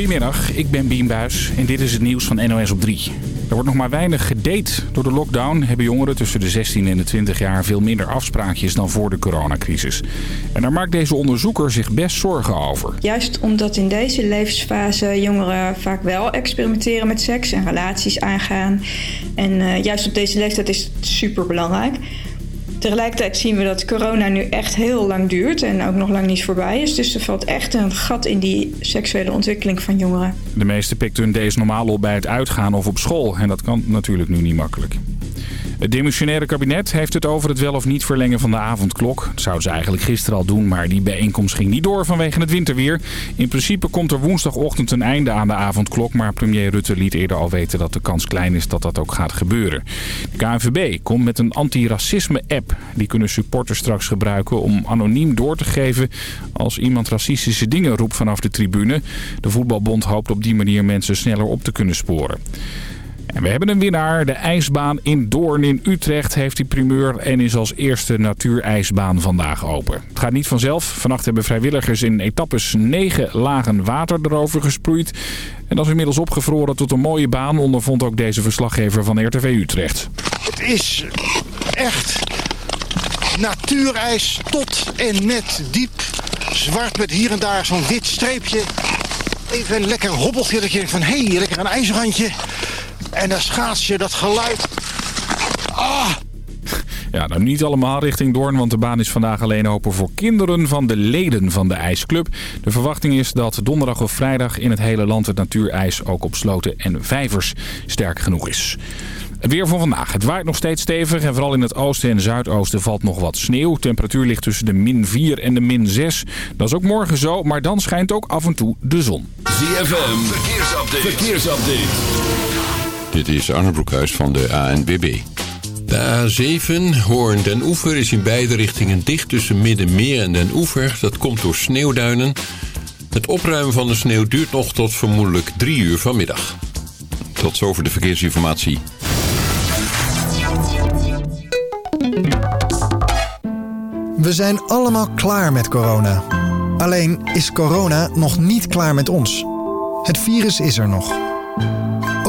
Goedemiddag, ik ben Bien Buis en dit is het nieuws van NOS op 3. Er wordt nog maar weinig gedate. Door de lockdown hebben jongeren tussen de 16 en de 20 jaar veel minder afspraakjes dan voor de coronacrisis. En daar maakt deze onderzoeker zich best zorgen over. Juist omdat in deze levensfase jongeren vaak wel experimenteren met seks en relaties aangaan. En uh, juist op deze leeftijd is het super belangrijk. Tegelijkertijd zien we dat corona nu echt heel lang duurt en ook nog lang niet voorbij is. Dus er valt echt een gat in die seksuele ontwikkeling van jongeren. De meesten pikten hun deze normaal op bij het uitgaan of op school. En dat kan natuurlijk nu niet makkelijk. Het demissionaire kabinet heeft het over het wel of niet verlengen van de avondklok. Dat zouden ze eigenlijk gisteren al doen, maar die bijeenkomst ging niet door vanwege het winterweer. In principe komt er woensdagochtend een einde aan de avondklok, maar premier Rutte liet eerder al weten dat de kans klein is dat dat ook gaat gebeuren. De KNVB komt met een antiracisme-app. Die kunnen supporters straks gebruiken om anoniem door te geven als iemand racistische dingen roept vanaf de tribune. De voetbalbond hoopt op die manier mensen sneller op te kunnen sporen. En we hebben een winnaar. De ijsbaan in Doorn in Utrecht heeft die primeur en is als eerste natuurijsbaan vandaag open. Het gaat niet vanzelf. Vannacht hebben vrijwilligers in etappes negen lagen water erover gesproeid. En dat is inmiddels opgevroren tot een mooie baan, ondervond ook deze verslaggever van RTV Utrecht. Het is echt natuurijs tot en met diep. Zwart met hier en daar zo'n wit streepje. Even een lekker hobbeltje dat je van hé, hey, lekker een ijsrandje. En dan schaats je dat geluid. Ah! Ja, nou niet allemaal richting Doorn, want de baan is vandaag alleen open voor kinderen van de leden van de ijsclub. De verwachting is dat donderdag of vrijdag in het hele land het natuurijs ook op sloten en vijvers sterk genoeg is. Het weer van vandaag. Het waait nog steeds stevig en vooral in het oosten en zuidoosten valt nog wat sneeuw. Temperatuur ligt tussen de min 4 en de min 6. Dat is ook morgen zo, maar dan schijnt ook af en toe de zon. ZFM, verkeersupdate. verkeersupdate. Dit is Arne Broekhuis van de ANBB. De A7, Hoorn den Oever, is in beide richtingen dicht tussen Middenmeer en den Oever. Dat komt door sneeuwduinen. Het opruimen van de sneeuw duurt nog tot vermoedelijk drie uur vanmiddag. Tot zover de verkeersinformatie. We zijn allemaal klaar met corona. Alleen is corona nog niet klaar met ons. Het virus is er nog.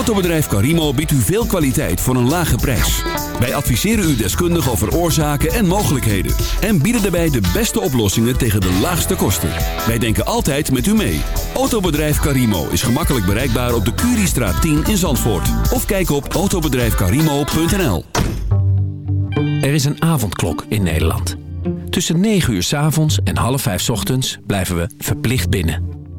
Autobedrijf Carimo biedt u veel kwaliteit voor een lage prijs. Wij adviseren u deskundig over oorzaken en mogelijkheden. En bieden daarbij de beste oplossingen tegen de laagste kosten. Wij denken altijd met u mee. Autobedrijf Carimo is gemakkelijk bereikbaar op de Curiestraat 10 in Zandvoort. Of kijk op autobedrijfcarimo.nl Er is een avondklok in Nederland. Tussen 9 uur s avonds en half 5 s ochtends blijven we verplicht binnen.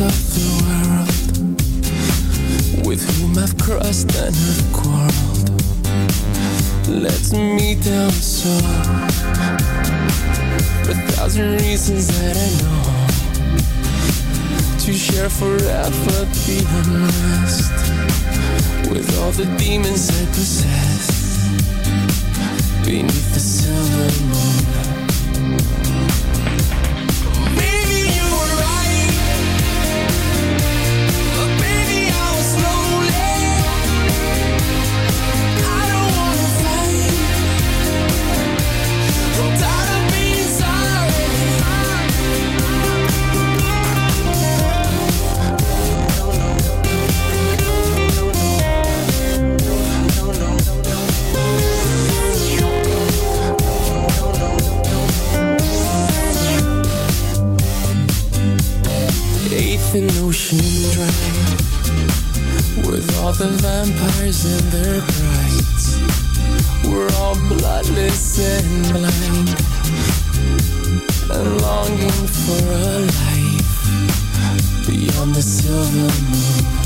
Rest of the world With whom I've crossed and have quarreled. Let's meet so A thousand reasons that I know To share forever the unrest With all the demons I possess Beneath the silver moon longing for a life beyond the silver moon.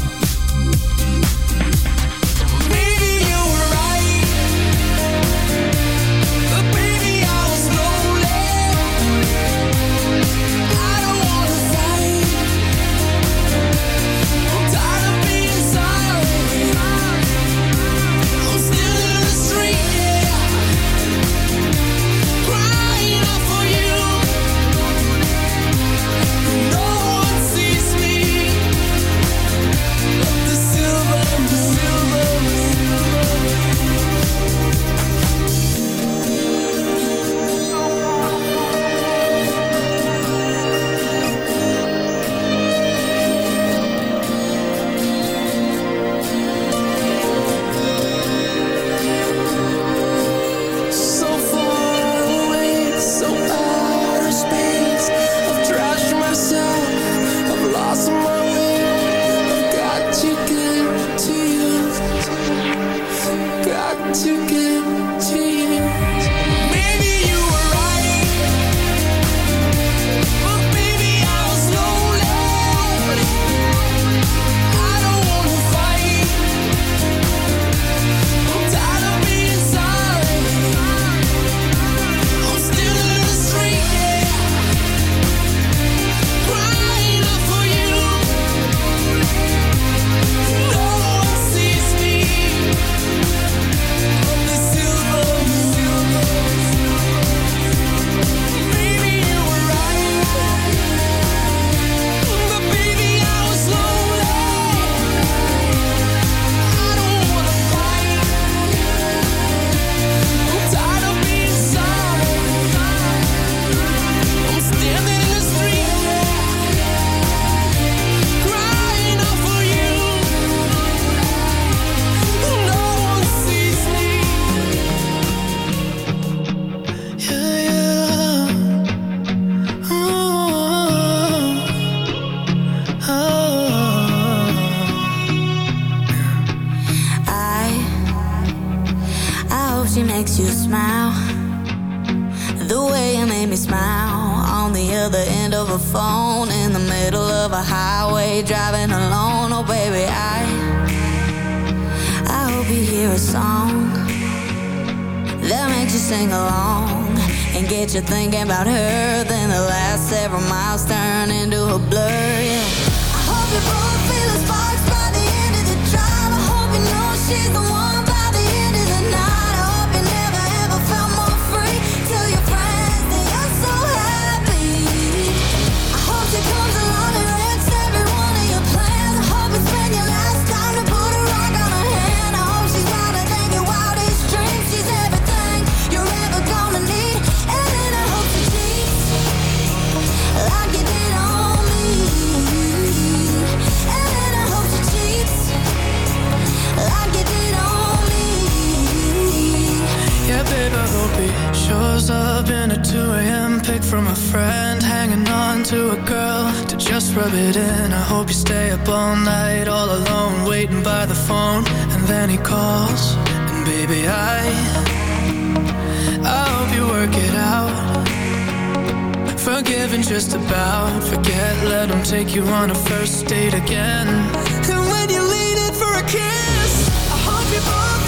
living just about. Forget, let them take you on a first date again. And when you're leaning for a kiss, I hope you both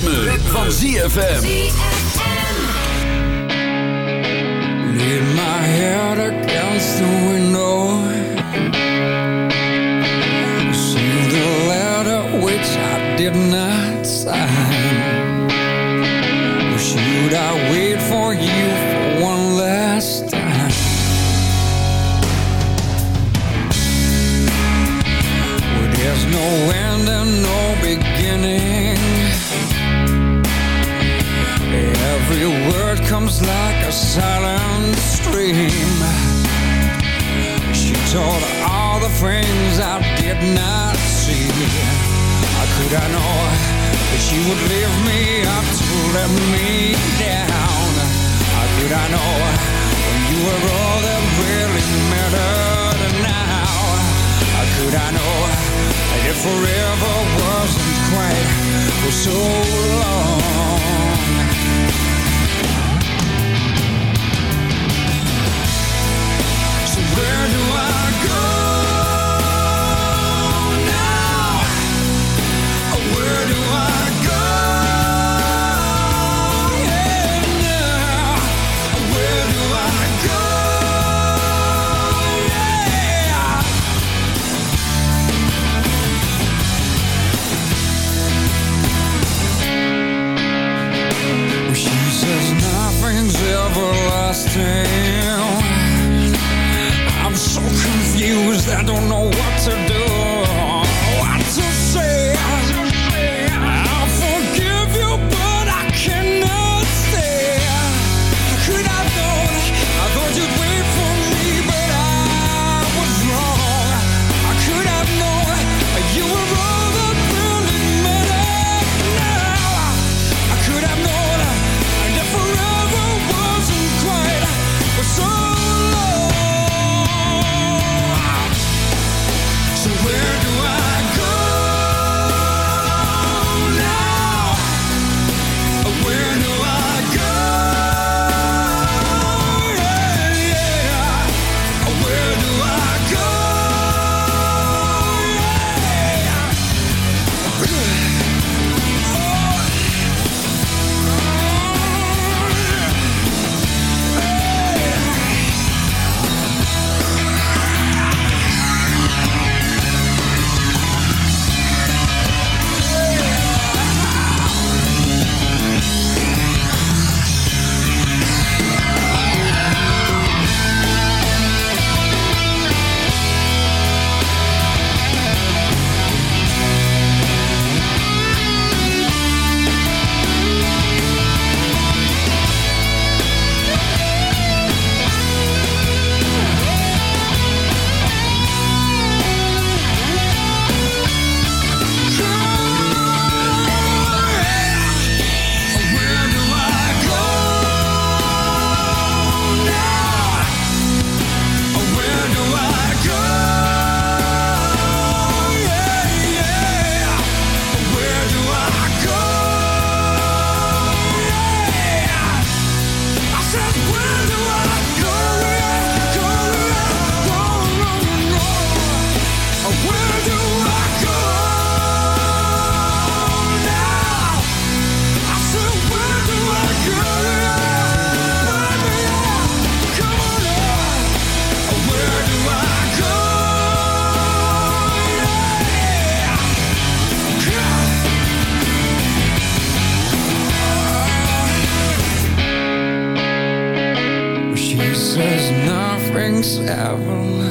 ritme, ritme. van ZFM. My head against the window. ever left.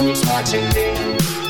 who's watching me.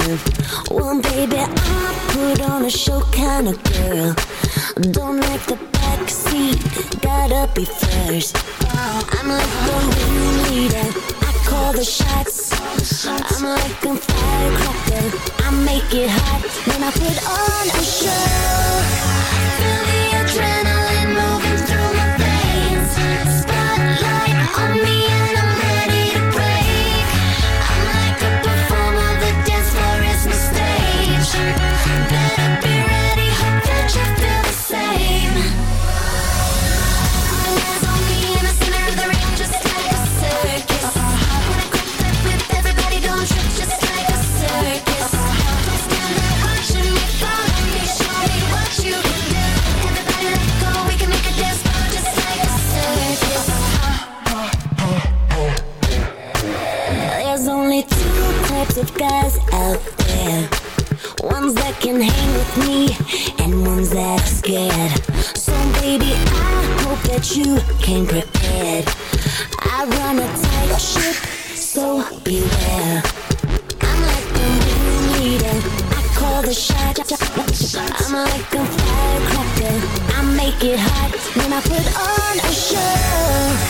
curve. Well, baby, I put on a show kind of girl. Don't like the backseat, gotta be first. I'm like the ringleader, I call the shots. I'm like a firecracker, I make it hot when I put on a show. Feel the adrenaline. guys out there. Ones that can hang with me, and ones that are scared. So, baby, I hope that you came prepared. I run a tight ship, so beware. I'm like the ringleader, I call the shots. I'm like a firecracker, I make it hot when I put on a show.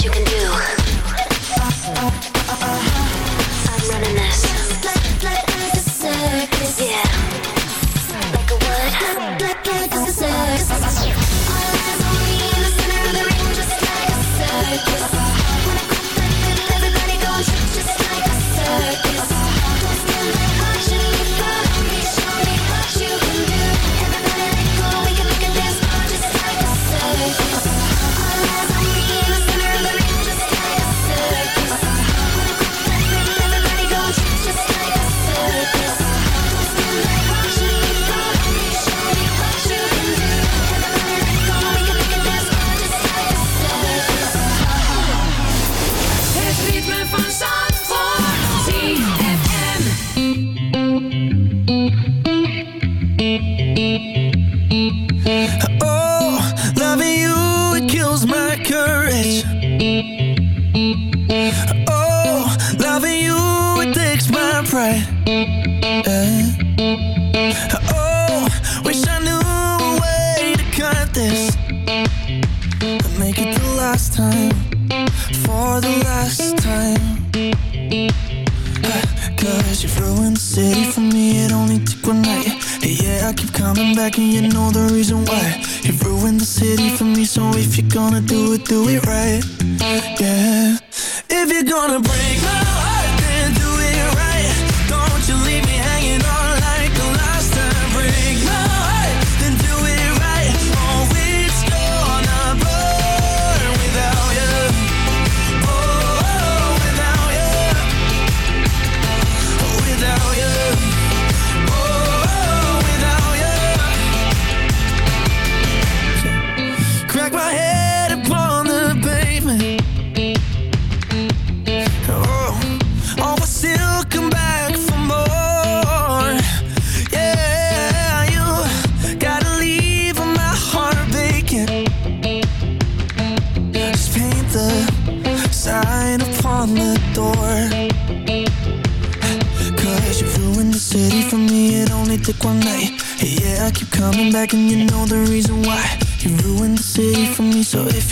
you can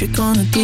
you're gonna do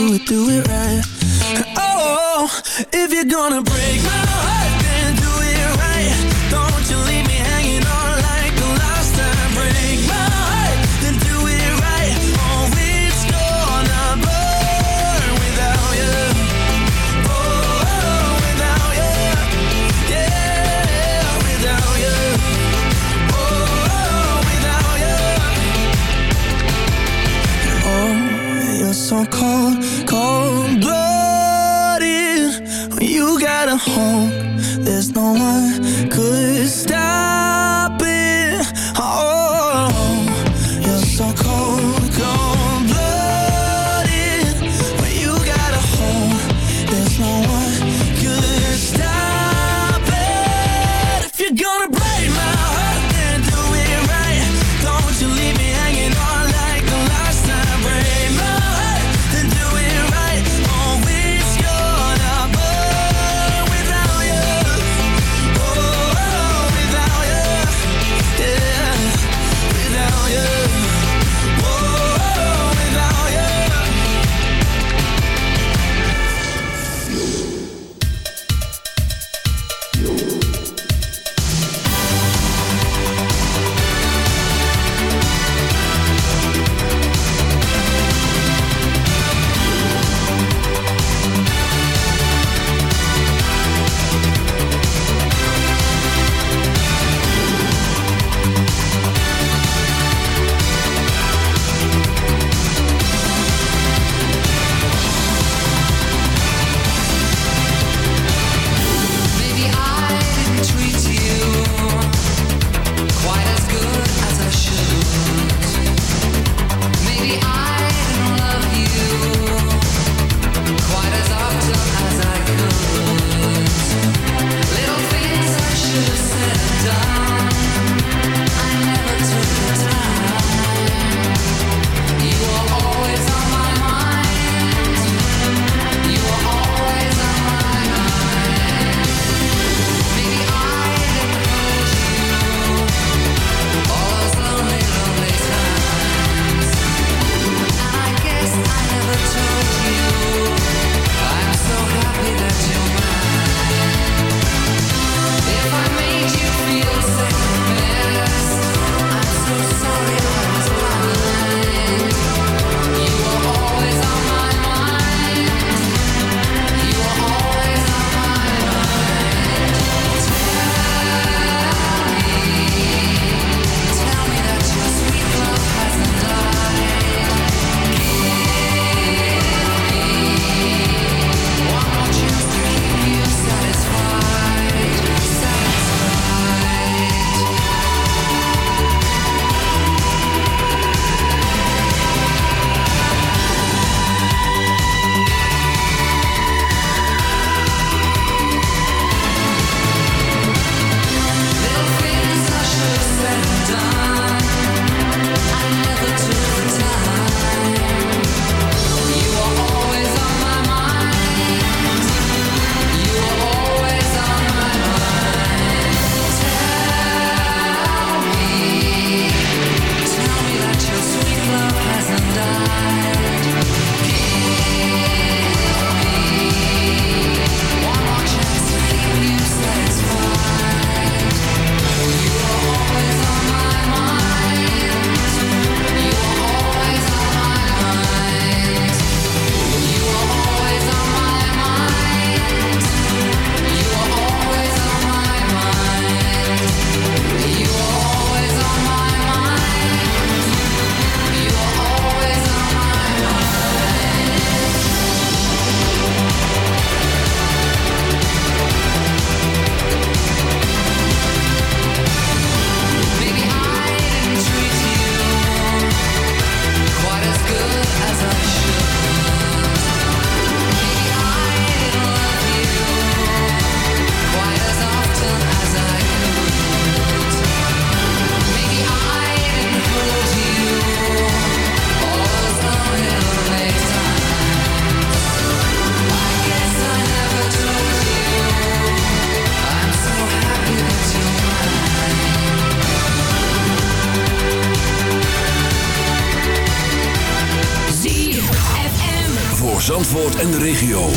Zandvoort en de regio.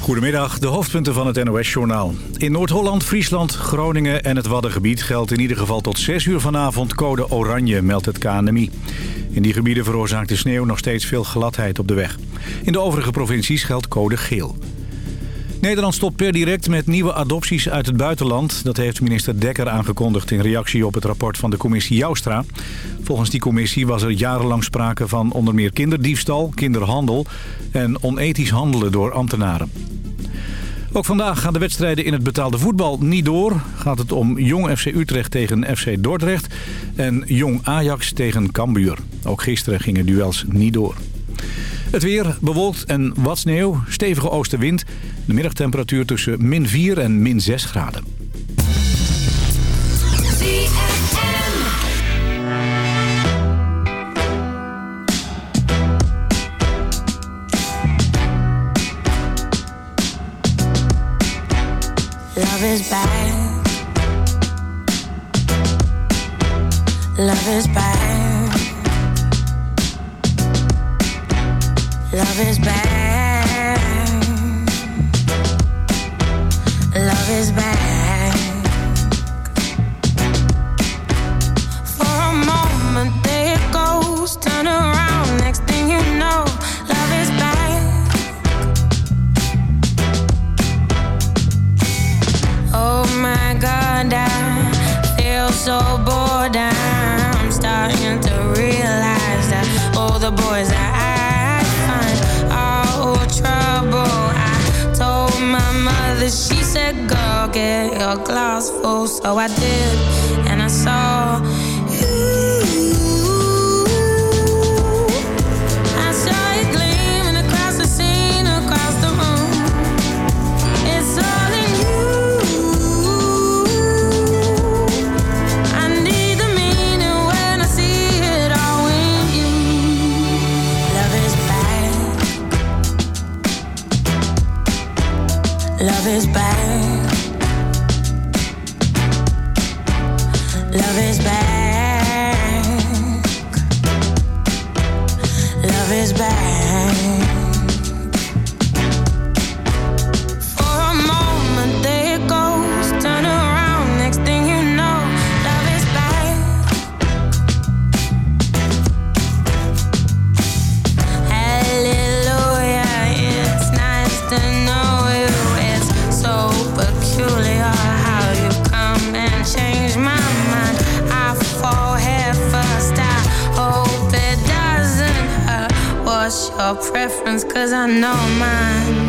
Goedemiddag, de hoofdpunten van het NOS-journaal. In Noord-Holland, Friesland, Groningen en het Waddengebied geldt in ieder geval tot 6 uur vanavond code oranje, meldt het KNMI. In die gebieden veroorzaakt de sneeuw nog steeds veel gladheid op de weg. In de overige provincies geldt code geel. Nederland stopt per direct met nieuwe adopties uit het buitenland. Dat heeft minister Dekker aangekondigd in reactie op het rapport van de commissie Joustra. Volgens die commissie was er jarenlang sprake van onder meer kinderdiefstal, kinderhandel en onethisch handelen door ambtenaren. Ook vandaag gaan de wedstrijden in het betaalde voetbal niet door. Gaat het om Jong FC Utrecht tegen FC Dordrecht en Jong Ajax tegen Cambuur. Ook gisteren gingen duels niet door. Het weer bewolkt en wat sneeuw, stevige oostenwind. De middagtemperatuur tussen min 4 en min 6 graden. Love is bad. Love is bad. Love is bad. The boys that I find are all trouble. Mother, she said, Girl, get your glass full. So I did, and I saw is bad. Cause I know mine.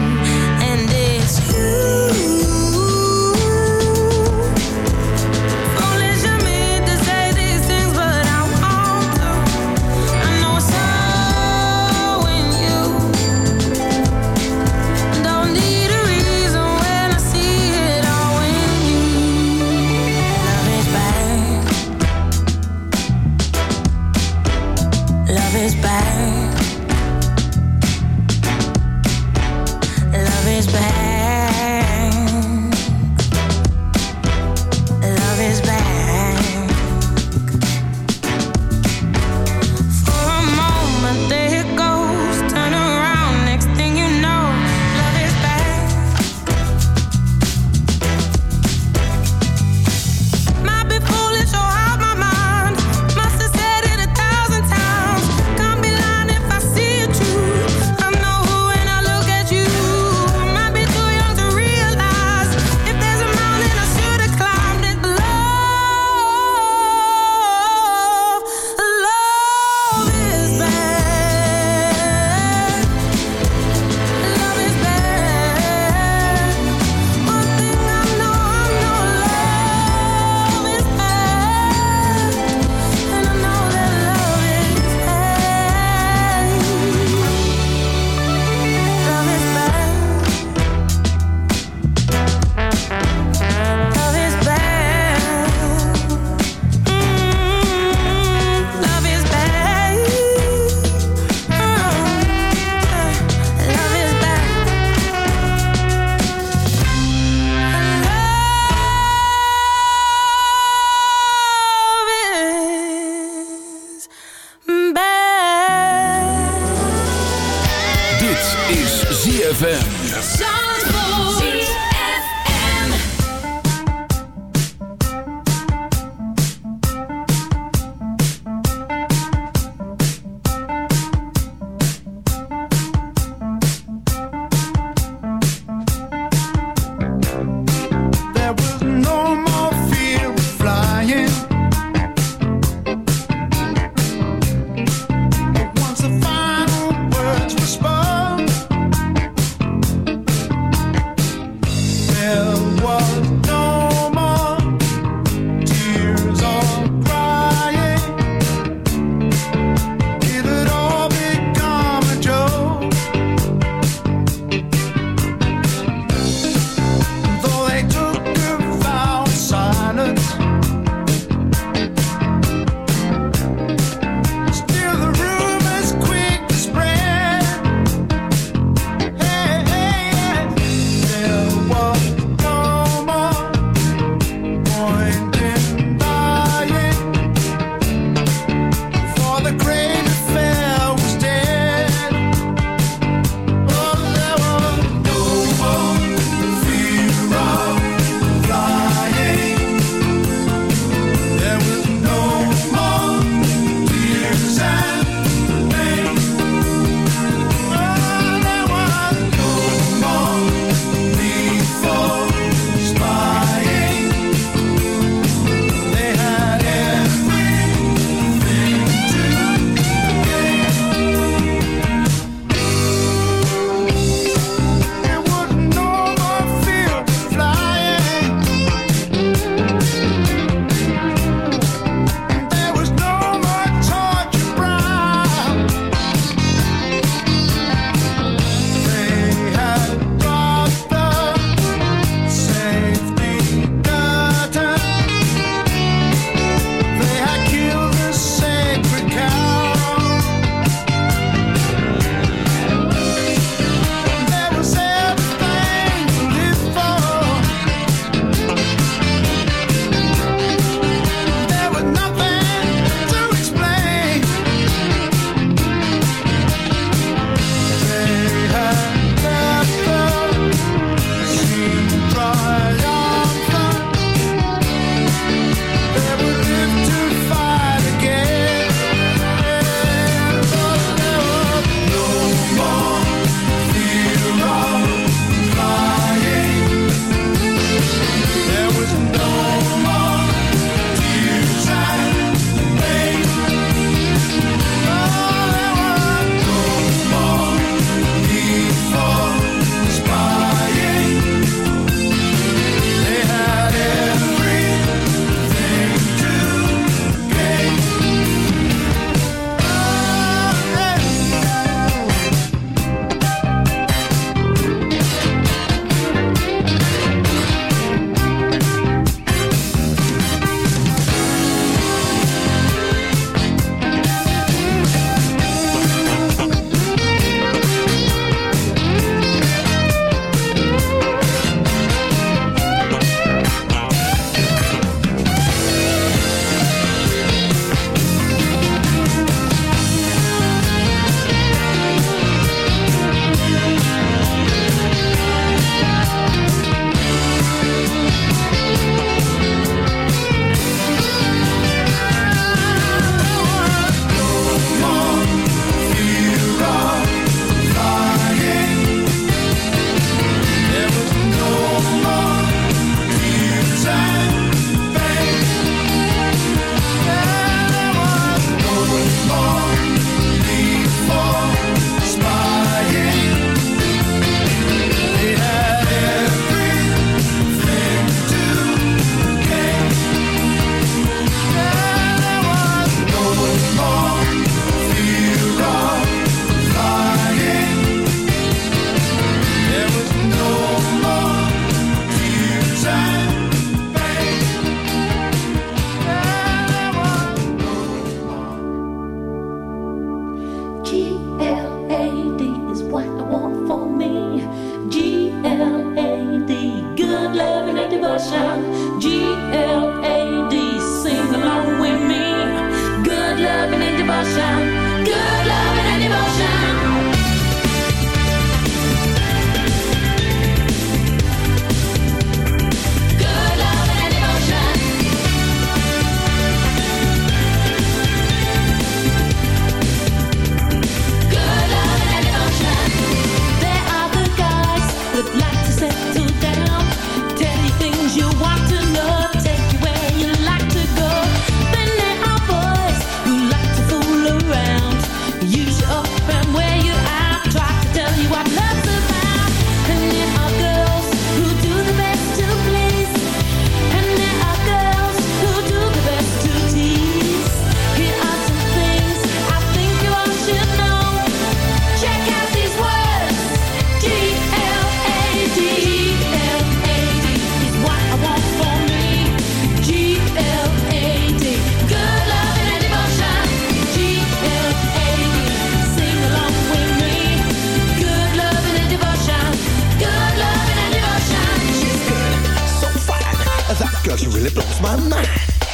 that girl, she really blows my mind.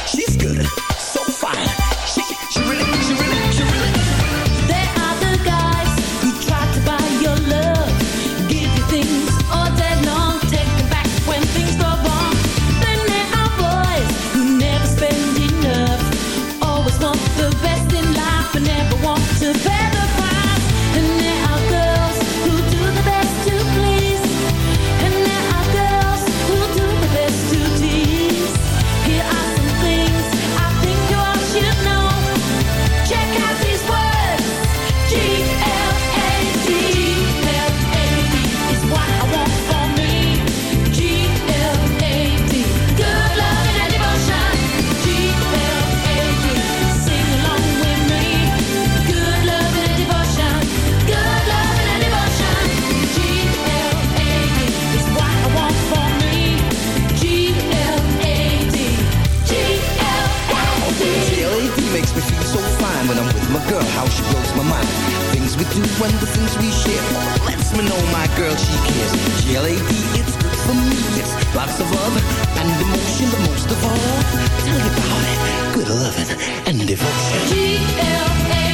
She's good, so fine. She, she really when the things we share lets me know my girl, she cares. G-L-A-D, it's good for me. It's lots of love and emotion, but most of all, tell me about it. Good loving and devotion. G-L-A-D.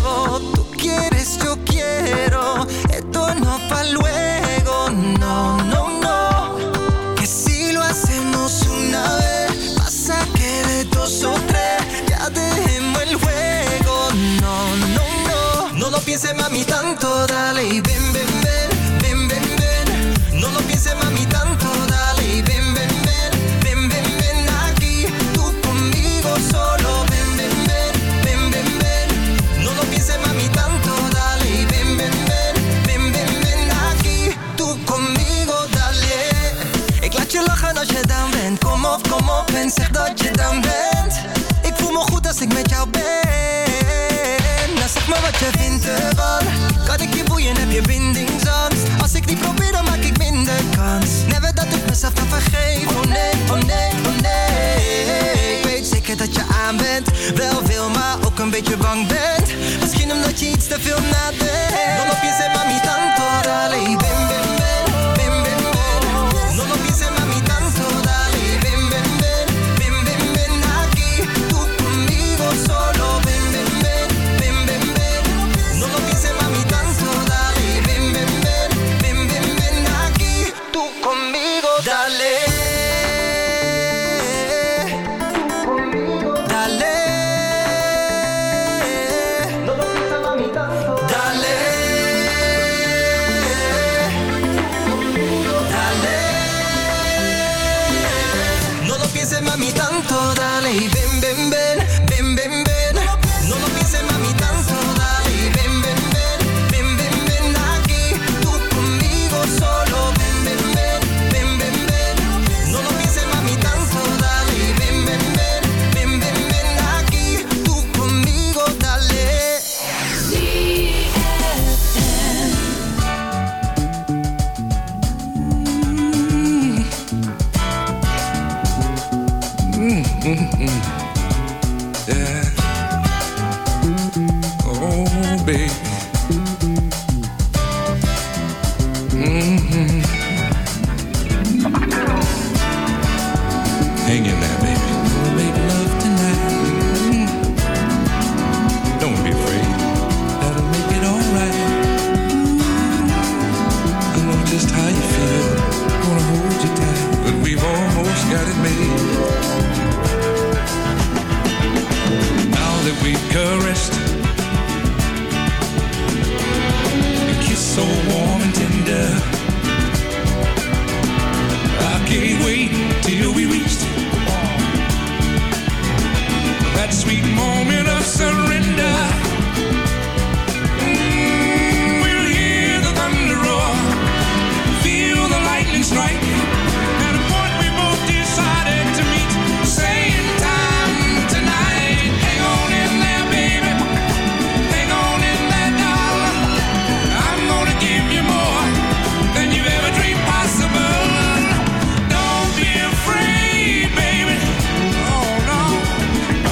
Pienses, mami, tanto. Dale y ven, ven, ven, ven, ven, ven. No lo pienses, mami, tanto. Dale y ven, ven, ven, ven, ven, ven aquí. Tú conmigo solo. Ven, ven, ven, ven, ven, ven. No lo pienses, mami, tanto. Dale y ven, ven, ven, ven, ven, ven aquí. Tú conmigo, dale. Ik laat je lachen als je down bent. Kom op, kom op en zeg dat je down bent. Je. Kan ik je boeien, heb je bindingsangst? Als ik niet probeer, dan maak ik minder kans. Never dat ik mezelf dan vergeef. Oh nee, oh nee, oh nee. Ik weet zeker dat je aan bent. Wel veel, maar ook een beetje bang bent. Misschien omdat je iets te veel nadenkt. No lo pienses, mami, tanto. Dale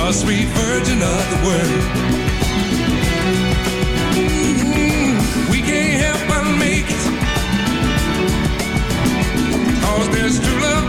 a sweet virgin of the world. Mm, We can't help but make it. Cause there's true love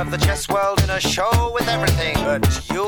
of the chess world in a show with everything but you.